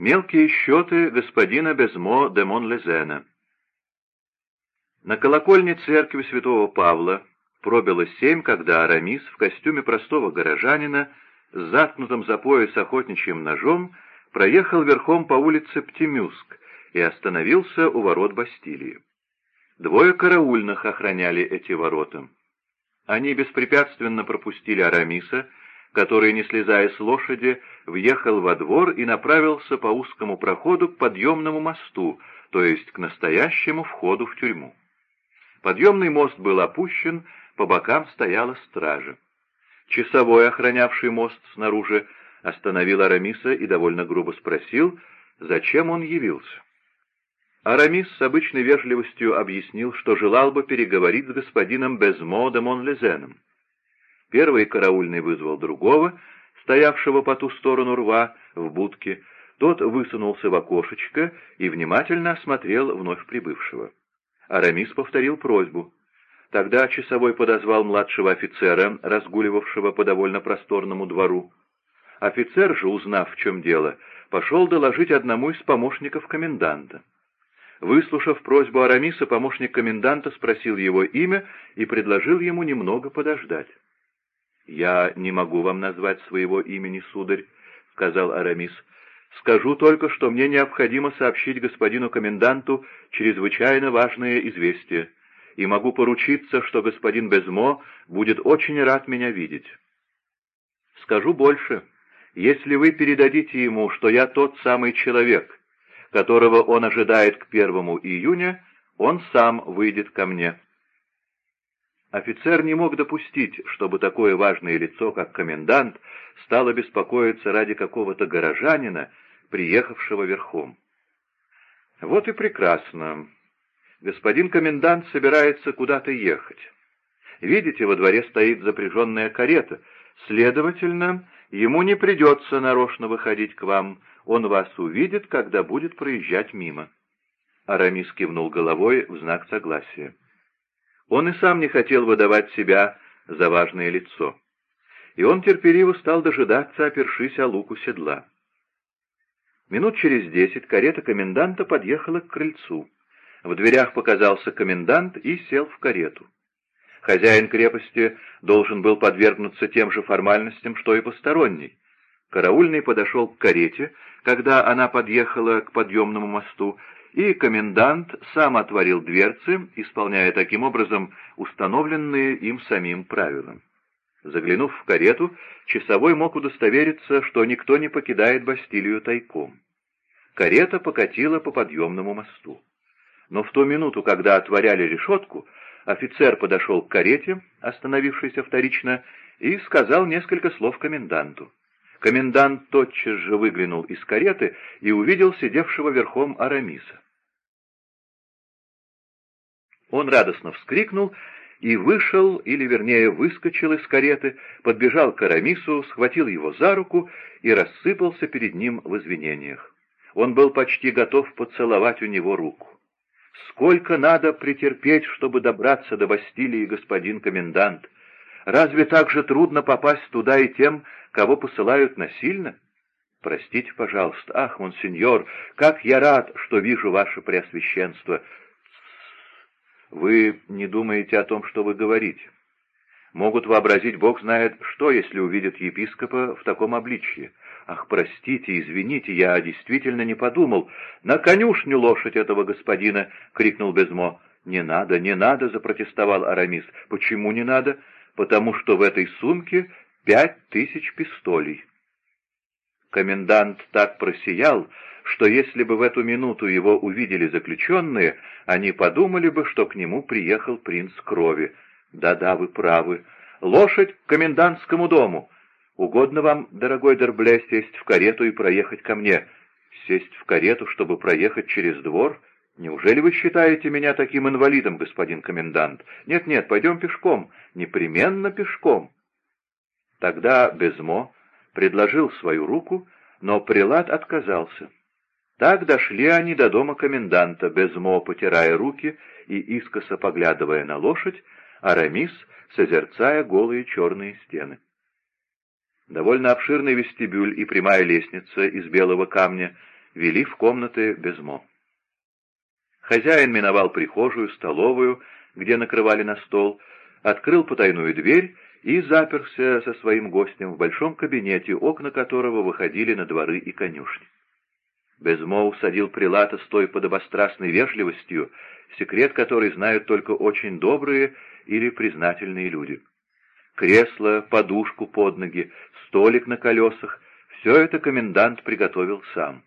Мелкие счеты господина Безмо де Монлезена. На колокольне церкви святого Павла пробило семь, когда Арамис в костюме простого горожанина с заткнутым за пояс охотничьим ножом проехал верхом по улице Птемюск и остановился у ворот Бастилии. Двое караульных охраняли эти ворота. Они беспрепятственно пропустили Арамиса, который, не слезая с лошади, въехал во двор и направился по узкому проходу к подъемному мосту, то есть к настоящему входу в тюрьму. Подъемный мост был опущен, по бокам стояла стража. Часовой, охранявший мост снаружи, остановил Арамиса и довольно грубо спросил, зачем он явился. Арамис с обычной вежливостью объяснил, что желал бы переговорить с господином Безмо де Монлезеном. Первый караульный вызвал другого, стоявшего по ту сторону рва, в будке. Тот высунулся в окошечко и внимательно осмотрел вновь прибывшего. Арамис повторил просьбу. Тогда часовой подозвал младшего офицера, разгуливавшего по довольно просторному двору. Офицер же, узнав, в чем дело, пошел доложить одному из помощников коменданта. Выслушав просьбу Арамиса, помощник коменданта спросил его имя и предложил ему немного подождать. «Я не могу вам назвать своего имени, сударь», — сказал Арамис. «Скажу только, что мне необходимо сообщить господину коменданту чрезвычайно важное известие, и могу поручиться, что господин Безмо будет очень рад меня видеть. Скажу больше. Если вы передадите ему, что я тот самый человек, которого он ожидает к первому июня, он сам выйдет ко мне. Офицер не мог допустить, чтобы такое важное лицо, как комендант, стало беспокоиться ради какого-то горожанина, приехавшего верхом. Вот и прекрасно. Господин комендант собирается куда-то ехать. Видите, во дворе стоит запряженная карета. Следовательно, ему не придется нарочно выходить к вам, он вас увидит, когда будет проезжать мимо». Арамис кивнул головой в знак согласия. Он и сам не хотел выдавать себя за важное лицо. И он терпеливо стал дожидаться, опершись о луку седла. Минут через десять карета коменданта подъехала к крыльцу. В дверях показался комендант и сел в карету. Хозяин крепости должен был подвергнуться тем же формальностям, что и посторонний. Караульный подошел к карете, когда она подъехала к подъемному мосту, и комендант сам отворил дверцы, исполняя таким образом установленные им самим правила. Заглянув в карету, часовой мог удостовериться, что никто не покидает Бастилию тайком. Карета покатила по подъемному мосту. Но в ту минуту, когда отворяли решетку, офицер подошел к карете, остановившейся вторично, и сказал несколько слов коменданту. Комендант тотчас же выглянул из кареты и увидел сидевшего верхом Арамиса. Он радостно вскрикнул и вышел, или вернее выскочил из кареты, подбежал к Арамису, схватил его за руку и рассыпался перед ним в извинениях. Он был почти готов поцеловать у него руку. «Сколько надо претерпеть, чтобы добраться до Бастилии, господин комендант? Разве так же трудно попасть туда и тем, кого посылают насильно? Простите, пожалуйста. Ах, монсеньор, как я рад, что вижу ваше преосвященство. Вы не думаете о том, что вы говорите. Могут вообразить, Бог знает что, если увидят епископа в таком обличье. Ах, простите, извините, я действительно не подумал. На конюшню лошадь этого господина! — крикнул Безмо. «Не надо, не надо!» — запротестовал Арамис. «Почему не надо?» «Потому что в этой сумке пять тысяч пистолей. Комендант так просиял, что если бы в эту минуту его увидели заключенные, они подумали бы, что к нему приехал принц крови. Да-да, вы правы. Лошадь к комендантскому дому. Угодно вам, дорогой Дербле, сесть в карету и проехать ко мне. Сесть в карету, чтобы проехать через двор? Неужели вы считаете меня таким инвалидом, господин комендант? Нет-нет, пойдем пешком. Непременно пешком. Тогда Безмо предложил свою руку, но прилад отказался. Так дошли они до дома коменданта, Безмо потирая руки и искоса поглядывая на лошадь, Арамис созерцая голые черные стены. Довольно обширный вестибюль и прямая лестница из белого камня вели в комнаты Безмо. Хозяин миновал прихожую, столовую, где накрывали на стол, открыл потайную дверь и заперся со своим гостем в большом кабинете, окна которого выходили на дворы и конюшни. Безмо усадил прилата с той подобострастной вежливостью, секрет которой знают только очень добрые или признательные люди. Кресло, подушку под ноги, столик на колесах — все это комендант приготовил сам.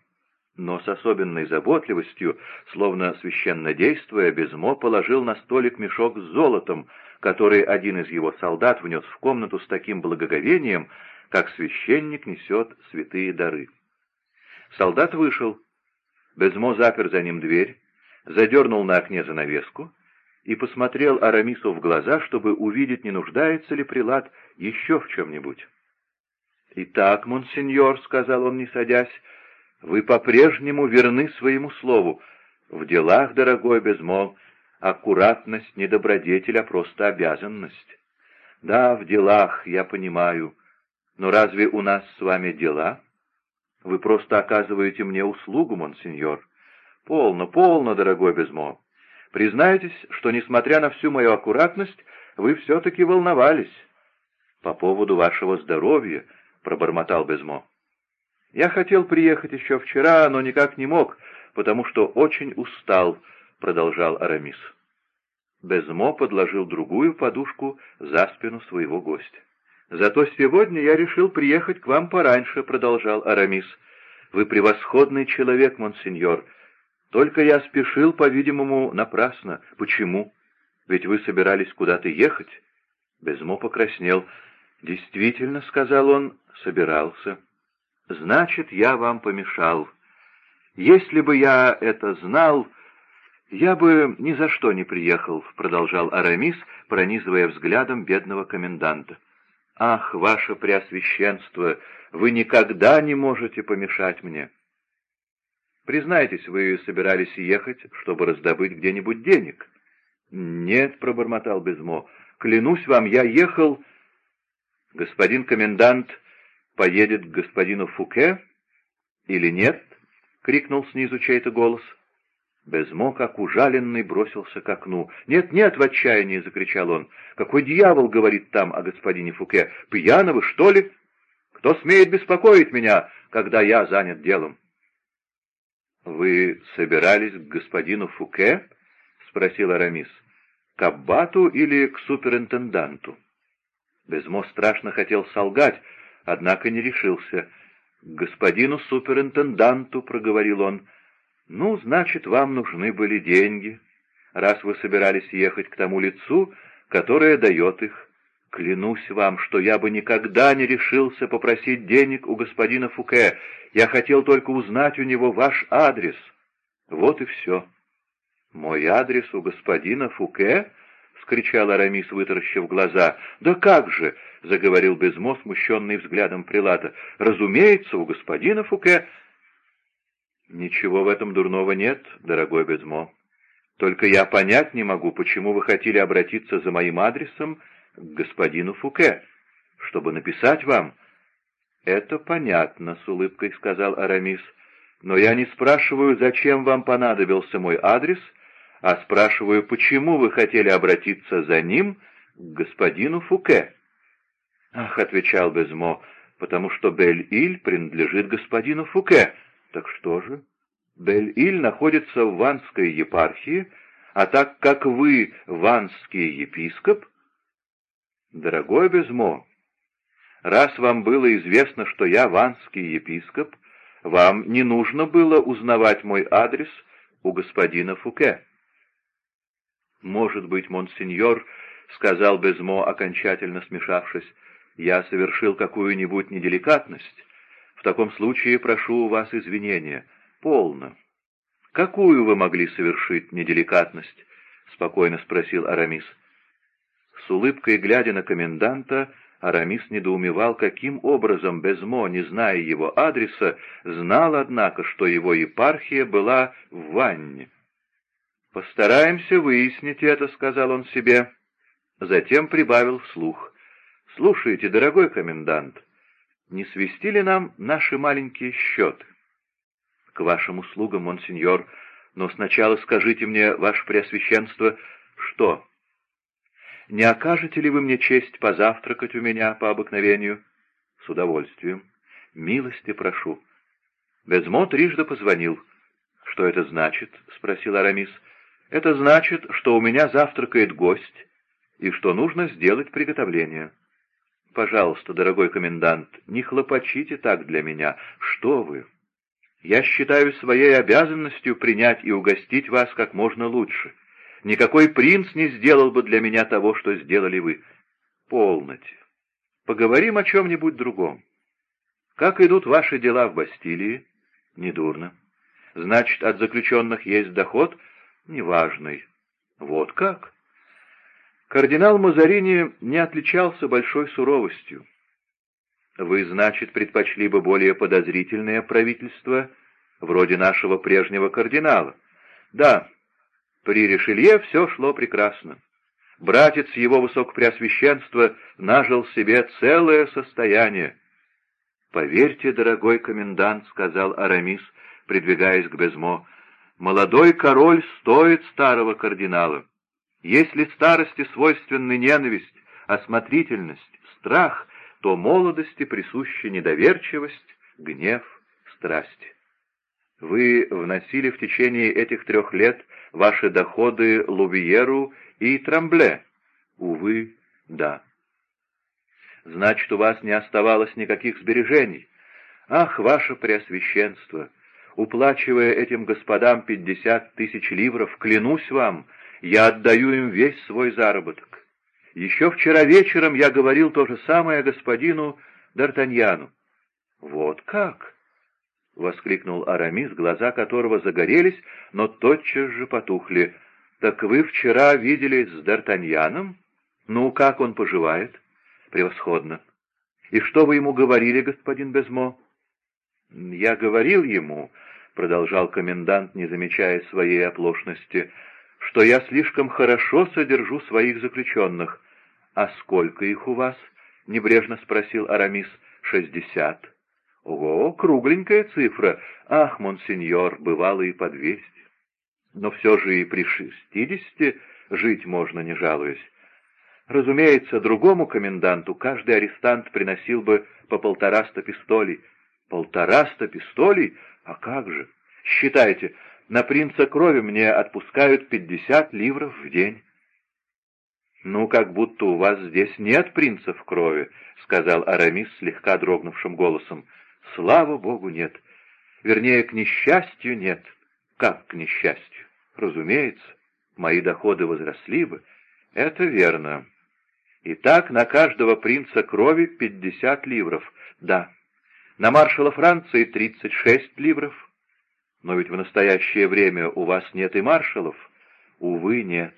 Но с особенной заботливостью, словно священно действуя, Безмо положил на столик мешок с золотом, который один из его солдат внес в комнату с таким благоговением, как священник несет святые дары. Солдат вышел. Безмо запер за ним дверь, задернул на окне занавеску и посмотрел Арамису в глаза, чтобы увидеть, не нуждается ли прилад еще в чем-нибудь. «Итак, монсеньор», — сказал он, не садясь, — «вы по-прежнему верны своему слову. В делах, дорогой Безмо, аккуратность не добродетель, а просто обязанность. Да, в делах, я понимаю, но разве у нас с вами дела?» Вы просто оказываете мне услугу, монсеньор. Полно, полно, дорогой Безмо. Признайтесь, что, несмотря на всю мою аккуратность, вы все-таки волновались. По поводу вашего здоровья, — пробормотал Безмо. Я хотел приехать еще вчера, но никак не мог, потому что очень устал, — продолжал Арамис. Безмо подложил другую подушку за спину своего гостя. «Зато сегодня я решил приехать к вам пораньше», — продолжал Арамис. «Вы превосходный человек, монсеньор. Только я спешил, по-видимому, напрасно. Почему? Ведь вы собирались куда-то ехать?» Безмо покраснел. «Действительно», — сказал он, — «собирался». «Значит, я вам помешал. Если бы я это знал...» «Я бы ни за что не приехал», — продолжал Арамис, пронизывая взглядом бедного коменданта. «Ах, ваше преосвященство, вы никогда не можете помешать мне!» «Признайтесь, вы собирались ехать, чтобы раздобыть где-нибудь денег?» «Нет», — пробормотал Безмо, — «клянусь вам, я ехал...» «Господин комендант поедет к господину Фуке или нет?» — крикнул снизу чей-то голос. Безмо, как ужаленный, бросился к окну. «Нет, нет!» — в отчаянии закричал он. «Какой дьявол говорит там о господине Фуке? Пьяного, что ли? Кто смеет беспокоить меня, когда я занят делом?» «Вы собирались к господину Фуке?» — спросил Арамис. «К аббату или к суперинтенданту?» Безмо страшно хотел солгать, однако не решился. «К господину суперинтенданту», — проговорил он, — «Ну, значит, вам нужны были деньги, раз вы собирались ехать к тому лицу, которое дает их. Клянусь вам, что я бы никогда не решился попросить денег у господина Фуке. Я хотел только узнать у него ваш адрес. Вот и все». «Мой адрес у господина Фуке?» — вскричал Арамис, вытаращив глаза. «Да как же!» — заговорил Безмо, смущенный взглядом Прилата. «Разумеется, у господина Фуке...» «Ничего в этом дурного нет, дорогой Безмо. Только я понять не могу, почему вы хотели обратиться за моим адресом к господину Фуке, чтобы написать вам». «Это понятно», — с улыбкой сказал Арамис. «Но я не спрашиваю, зачем вам понадобился мой адрес, а спрашиваю, почему вы хотели обратиться за ним к господину Фуке». «Ах», — отвечал Безмо, — «потому что Бель-Иль принадлежит господину Фуке». Так что же? Бель-Иль находится в Ванской епархии, а так как вы ванский епископ... Дорогой Безмо, раз вам было известно, что я ванский епископ, вам не нужно было узнавать мой адрес у господина Фуке. «Может быть, монсеньор, — сказал Безмо, окончательно смешавшись, — я совершил какую-нибудь неделикатность, в таком случае прошу у вас извинения. Полно. Какую вы могли совершить неделикатность? Спокойно спросил Арамис. С улыбкой глядя на коменданта, Арамис недоумевал, каким образом Безмо, не зная его адреса, знал, однако, что его епархия была в ванне. «Постараемся выяснить это», — сказал он себе. Затем прибавил вслух. «Слушайте, дорогой комендант, не свести ли нам наши маленькие счеты? К вашим услугам, монсеньор, но сначала скажите мне, ваше преосвященство, что? Не окажете ли вы мне честь позавтракать у меня по обыкновению? С удовольствием. Милости прошу. Безмо трижды позвонил. «Что это значит?» — спросил Арамис. «Это значит, что у меня завтракает гость, и что нужно сделать приготовление». «Пожалуйста, дорогой комендант, не хлопочите так для меня. Что вы? Я считаю своей обязанностью принять и угостить вас как можно лучше. Никакой принц не сделал бы для меня того, что сделали вы. Полноте. Поговорим о чем-нибудь другом. Как идут ваши дела в Бастилии? Недурно. Значит, от заключенных есть доход? Неважный. Вот как? Кардинал Мазарини не отличался большой суровостью. Вы, значит, предпочли бы более подозрительное правительство, вроде нашего прежнего кардинала? Да, при Ришелье все шло прекрасно. Братец его высокопреосвященства нажил себе целое состояние. «Поверьте, дорогой комендант», — сказал Арамис, придвигаясь к Безмо, — «молодой король стоит старого кардинала. Если старости свойственны ненависть, осмотрительность, страх, то молодости присуща недоверчивость, гнев, страсть. Вы вносили в течение этих трех лет ваши доходы Лувиеру и Трамбле? Увы, да. Значит, у вас не оставалось никаких сбережений. Ах, ваше преосвященство! Уплачивая этим господам пятьдесят тысяч ливров, клянусь вам, я отдаю им весь свой заработок. Еще вчера вечером я говорил то же самое господину Д'Артаньяну. «Вот как?» — воскликнул Арамис, глаза которого загорелись, но тотчас же потухли. «Так вы вчера виделись с Д'Артаньяном? Ну, как он поживает?» «Превосходно. И что вы ему говорили, господин Безмо?» «Я говорил ему», — продолжал комендант, не замечая своей оплошности, — что я слишком хорошо содержу своих заключенных. «А сколько их у вас?» — небрежно спросил Арамис. «Шестьдесят». «Ого, кругленькая цифра! Ах, монсеньор, бывало и по двести. Но все же и при шестидесяти жить можно, не жалуясь. Разумеется, другому коменданту каждый арестант приносил бы по полтораста пистолей. Полтораста пистолей? А как же? Считайте, на принца крови мне отпускают пятьдесят ливров в день. «Ну, как будто у вас здесь нет принцев крови», — сказал Арамис слегка дрогнувшим голосом. «Слава богу, нет. Вернее, к несчастью, нет. Как к несчастью? Разумеется, мои доходы возросли бы. Это верно. Итак, на каждого принца крови пятьдесят ливров. Да. На маршала Франции тридцать шесть ливров. Но ведь в настоящее время у вас нет и маршалов. Увы, нет.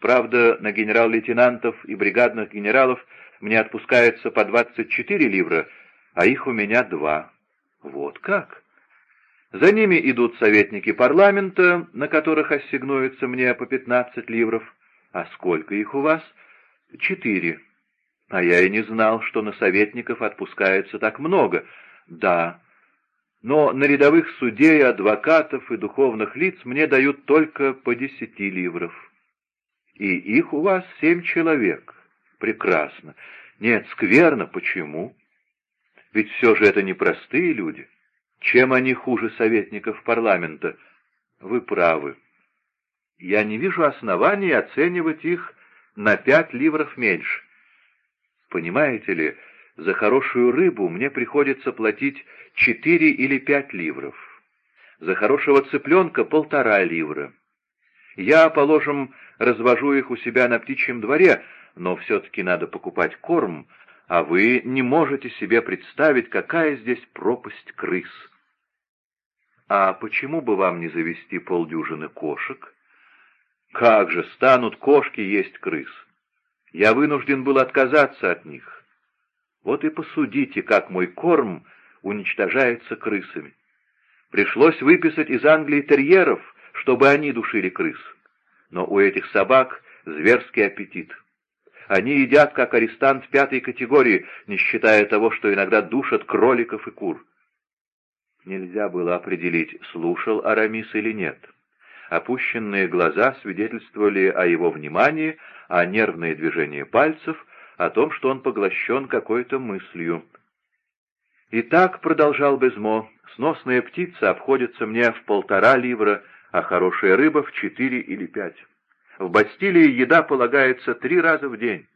Правда, на генерал-лейтенантов и бригадных генералов мне отпускается по 24 ливра, а их у меня два. Вот как? За ними идут советники парламента, на которых ассигнуется мне по 15 ливров. А сколько их у вас? Четыре. А я и не знал, что на советников отпускается так много. Да, но на рядовых судей, адвокатов и духовных лиц мне дают только по десяти ливров. И их у вас семь человек. Прекрасно. Нет, скверно. Почему? Ведь все же это не простые люди. Чем они хуже советников парламента? Вы правы. Я не вижу оснований оценивать их на пять ливров меньше. Понимаете ли, за хорошую рыбу мне приходится платить четыре или пять ливров. За хорошего цыпленка полтора ливра. Я, положим, развожу их у себя на птичьем дворе, но все-таки надо покупать корм, а вы не можете себе представить, какая здесь пропасть крыс. А почему бы вам не завести полдюжины кошек? Как же станут кошки есть крыс? Я вынужден был отказаться от них. Вот и посудите, как мой корм уничтожается крысами. Пришлось выписать из Англии терьеров, чтобы они душили крыс. Но у этих собак зверский аппетит. Они едят, как арестант пятой категории, не считая того, что иногда душат кроликов и кур. Нельзя было определить, слушал Арамис или нет. Опущенные глаза свидетельствовали о его внимании, а нервные движения пальцев — о том, что он поглощен какой-то мыслью. «И так», — продолжал Безмо, — «сносная птица обходится мне в полтора ливра, а хорошая рыба в четыре или пять. В Бастилии еда полагается три раза в день.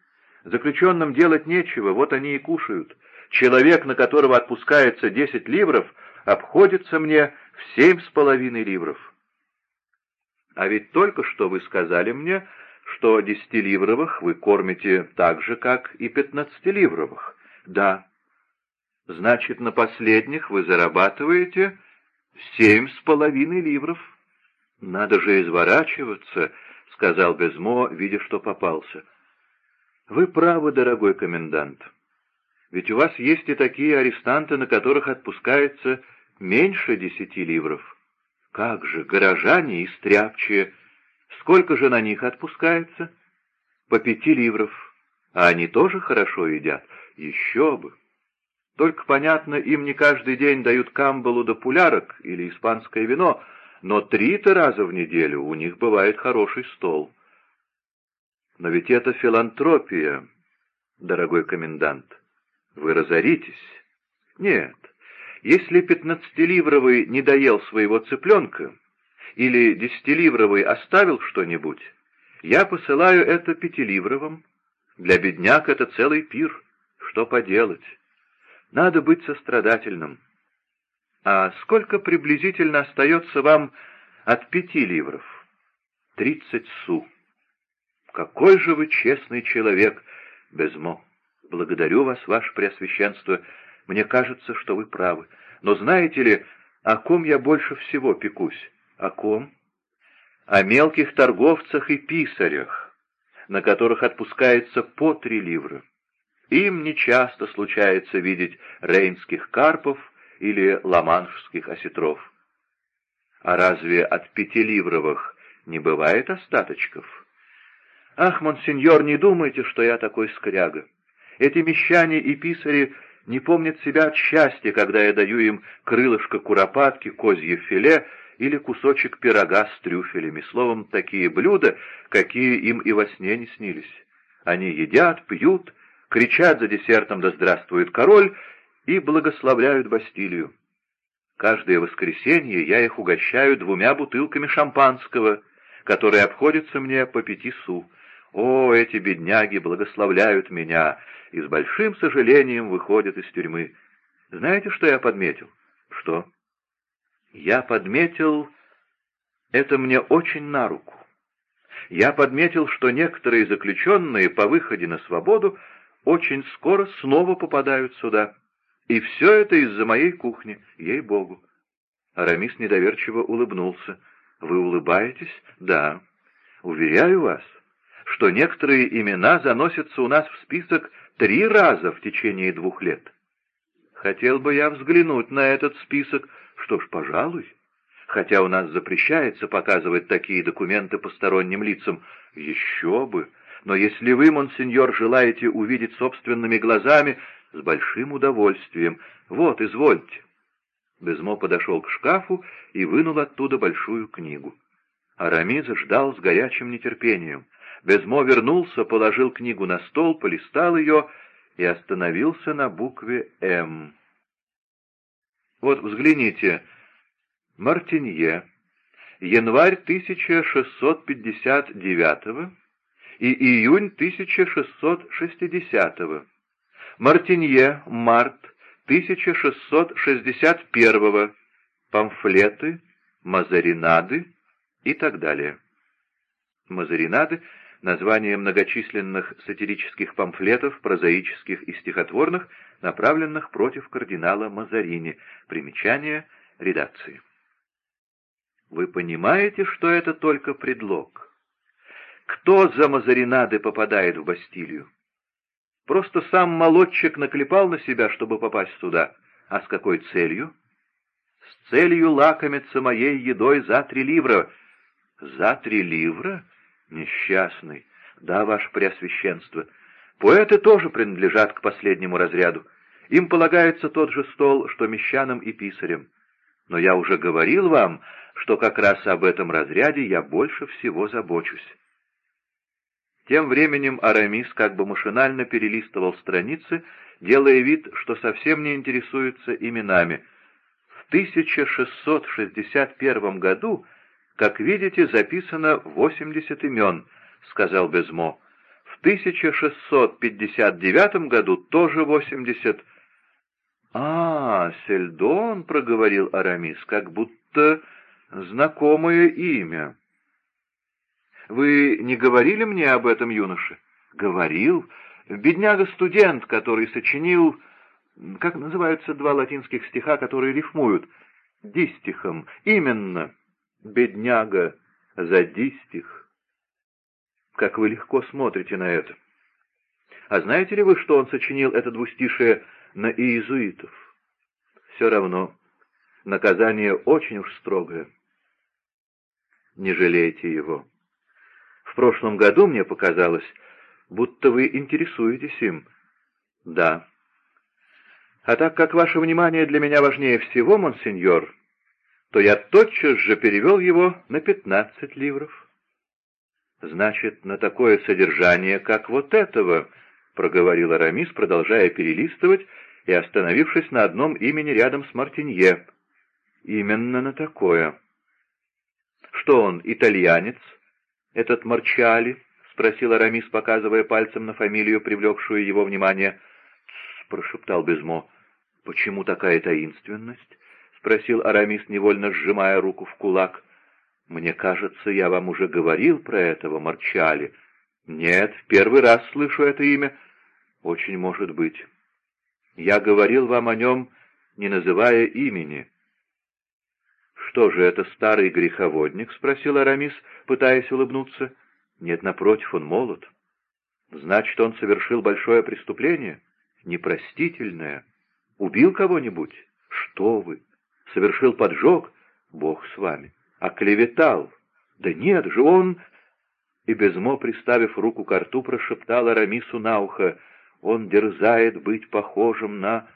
Заключенным делать нечего, вот они и кушают. Человек, на которого отпускается десять ливров, обходится мне в семь с половиной ливров. А ведь только что вы сказали мне, что десятиливровых вы кормите так же, как и пятнадцатиливровых. Да. Значит, на последних вы зарабатываете семь с половиной ливров. Надо же изворачиваться, — сказал Безмо, видя, что попался. Вы правы, дорогой комендант. Ведь у вас есть и такие арестанты, на которых отпускается меньше десяти ливров. Как же, горожане и стряпчие — Сколько же на них отпускается? По пяти ливров. А они тоже хорошо едят? Еще бы. Только, понятно, им не каждый день дают камбалу да пулярок или испанское вино, но три-то раза в неделю у них бывает хороший стол. Но ведь это филантропия, дорогой комендант. Вы разоритесь? Нет. Если пятнадцатиливровый не доел своего цыпленка, или десятиливровый оставил что-нибудь, я посылаю это пятиливровым. Для бедняк это целый пир. Что поделать? Надо быть сострадательным. А сколько приблизительно остается вам от пяти ливров? Тридцать су. Какой же вы честный человек, Безмо. Благодарю вас, ваше преосвященство. Мне кажется, что вы правы. Но знаете ли, о ком я больше всего пекусь? О ком? О мелких торговцах и писарях, на которых отпускается по три ливра. Им нечасто случается видеть рейнских карпов или ламаншских осетров. А разве от пятиливровых не бывает остаточков? Ах, монсеньор, не думайте, что я такой скряга. Эти мещане и писари не помнят себя от счастья, когда я даю им крылышко куропатки, козье филе или кусочек пирога с трюфелями, словом, такие блюда, какие им и во сне не снились. Они едят, пьют, кричат за десертом «Да здравствует король!» и благословляют Бастилию. Каждое воскресенье я их угощаю двумя бутылками шампанского, которые обходятся мне по пяти су. О, эти бедняги благословляют меня и с большим сожалением выходят из тюрьмы. Знаете, что я подметил? Что? Я подметил, это мне очень на руку. Я подметил, что некоторые заключенные по выходе на свободу очень скоро снова попадают сюда. И все это из-за моей кухни, ей-богу. Арамис недоверчиво улыбнулся. «Вы улыбаетесь?» «Да. Уверяю вас, что некоторые имена заносятся у нас в список три раза в течение двух лет. Хотел бы я взглянуть на этот список, что ж, пожалуй. Хотя у нас запрещается показывать такие документы посторонним лицам. Еще бы. Но если вы, монсеньор, желаете увидеть собственными глазами, с большим удовольствием. Вот, извольте. Безмо подошел к шкафу и вынул оттуда большую книгу. Арамиз ждал с горячим нетерпением. Безмо вернулся, положил книгу на стол, полистал ее и остановился на букве «М». Вот взгляните. Мартинье. Январь 1659 и июнь 1660. Мартинье. Март 1661. Памфлеты, мазаринады и так далее. Мазаринады — название многочисленных сатирических памфлетов, прозаических и стихотворных, направленных против кардинала Мазарини. Примечание редакции. Вы понимаете, что это только предлог? Кто за Мазаринады попадает в Бастилию? Просто сам молодчик наклепал на себя, чтобы попасть туда. А с какой целью? С целью лакомиться моей едой за три ливра. За три ливра? Несчастный. Да, ваше преосвященство. Поэты тоже принадлежат к последнему разряду. Им полагается тот же стол, что мещанам и писарям. Но я уже говорил вам, что как раз об этом разряде я больше всего забочусь. Тем временем Арамис как бы машинально перелистывал страницы, делая вид, что совсем не интересуется именами. В 1661 году, как видите, записано 80 имен, сказал Безмо. В 1659 году тоже 80. «А, Сельдон», — проговорил Арамис, — «как будто знакомое имя». «Вы не говорили мне об этом, юноше?» «Говорил. Бедняга-студент, который сочинил... Как называются два латинских стиха, которые рифмуют? Дистихом. Именно. Бедняга за дистих. Как вы легко смотрите на это. А знаете ли вы, что он сочинил это двустишее на иезуитов? Все равно. Наказание очень уж строгое. Не жалейте его. В прошлом году мне показалось, будто вы интересуетесь им. Да. А так как ваше внимание для меня важнее всего, монсеньор, то я тотчас же перевел его на пятнадцать ливров. Значит, на такое содержание, как вот этого, — проговорил Арамис, продолжая перелистывать и остановившись на одном имени рядом с Мартинье. Именно на такое. Что он, итальянец? — этот Марчали?» — спросил Арамис, показывая пальцем на фамилию, привлекшую его внимание. Прошептал Безмо. «Почему такая таинственность?» — спросил Арамис, невольно сжимая руку в кулак. «Мне кажется, я вам уже говорил про этого Марчали». «Нет, в первый раз слышу это имя». «Очень может быть. Я говорил вам о нем, не называя имени». «Что же это, старый греховодник?» — спросил Арамис, пытаясь улыбнуться. «Нет, напротив, он молод. Значит, он совершил большое преступление? Непростительное? Убил кого-нибудь? Что вы? Совершил поджог? Бог с вами. Оклеветал? Да нет же, он...» И Безмо, приставив руку к рту, прошептал Арамису на ухо. «Он дерзает быть похожим на...»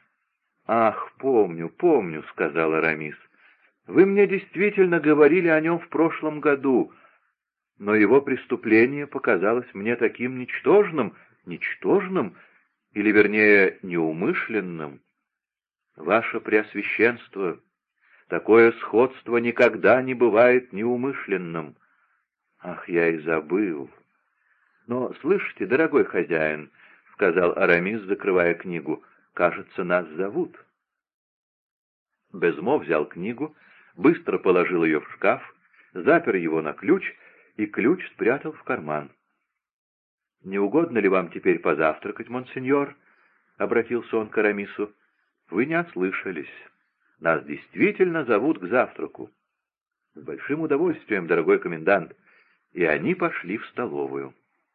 «Ах, помню, помню», — сказал Арамис. Вы мне действительно говорили о нем в прошлом году, но его преступление показалось мне таким ничтожным, ничтожным, или, вернее, неумышленным. Ваше Преосвященство, такое сходство никогда не бывает неумышленным. Ах, я и забыл. Но, слышите, дорогой хозяин, — сказал Арамис, закрывая книгу, — кажется, нас зовут. Безмо взял книгу быстро положил ее в шкаф, запер его на ключ и ключ спрятал в карман. «Не угодно ли вам теперь позавтракать, монсеньор?» — обратился он к Арамису. «Вы не ослышались. Нас действительно зовут к завтраку». «С большим удовольствием, дорогой комендант». И они пошли в столовую.